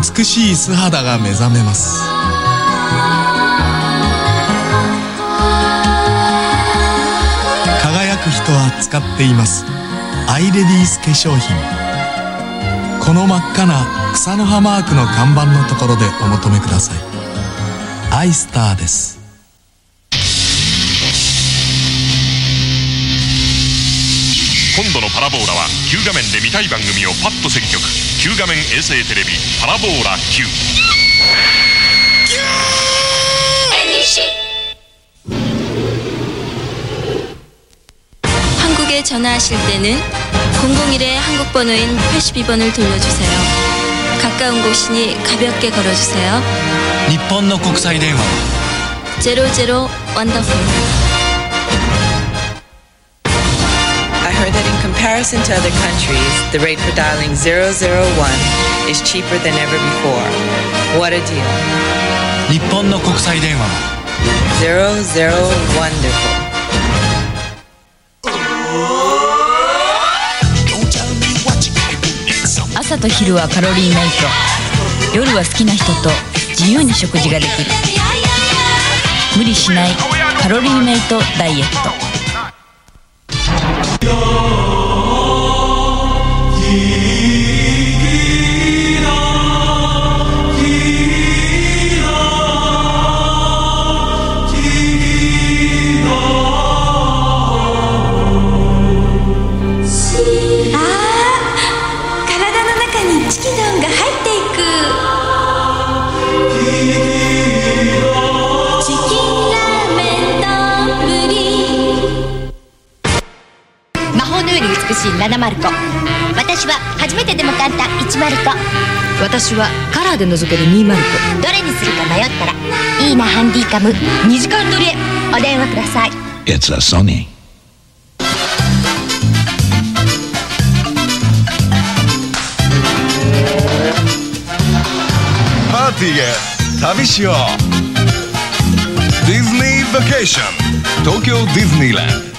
美しい素肌が目覚めます。輝く人は使っています。アイレディース化粧品。この真っ赤な草の葉マークの看板のところでお求めください。アイスターです。今度のパラボーラは旧画面で見たい番組をパッと選曲。旧画面衛星テレビパラボーラ Q 한국에 전화하실 때는 001의 한국 번호인 82번을 돌려주세요. 가까운 곳이니 가볍게 걸어주세요. 日本の国際電話제로제로 원더풀. comparison to other countries, the rate for dialing 001 is cheaper than ever before. What a deal. 日本の国際電話00 wonderful. 朝と昼はカロリーメイト夜は好きな人と自由に食事ができる無理しないカロリーメイトダイエット法のように美しいナナマルコ私は初めてでも簡単1マルコ私はカラーで覗ける2マルどれにするか迷ったらいいなハンディカム。2時間撮りへ。お電話ください。It's a Sony. パーティーへ旅しよう。ディズニーバケーション東京ディズニーランド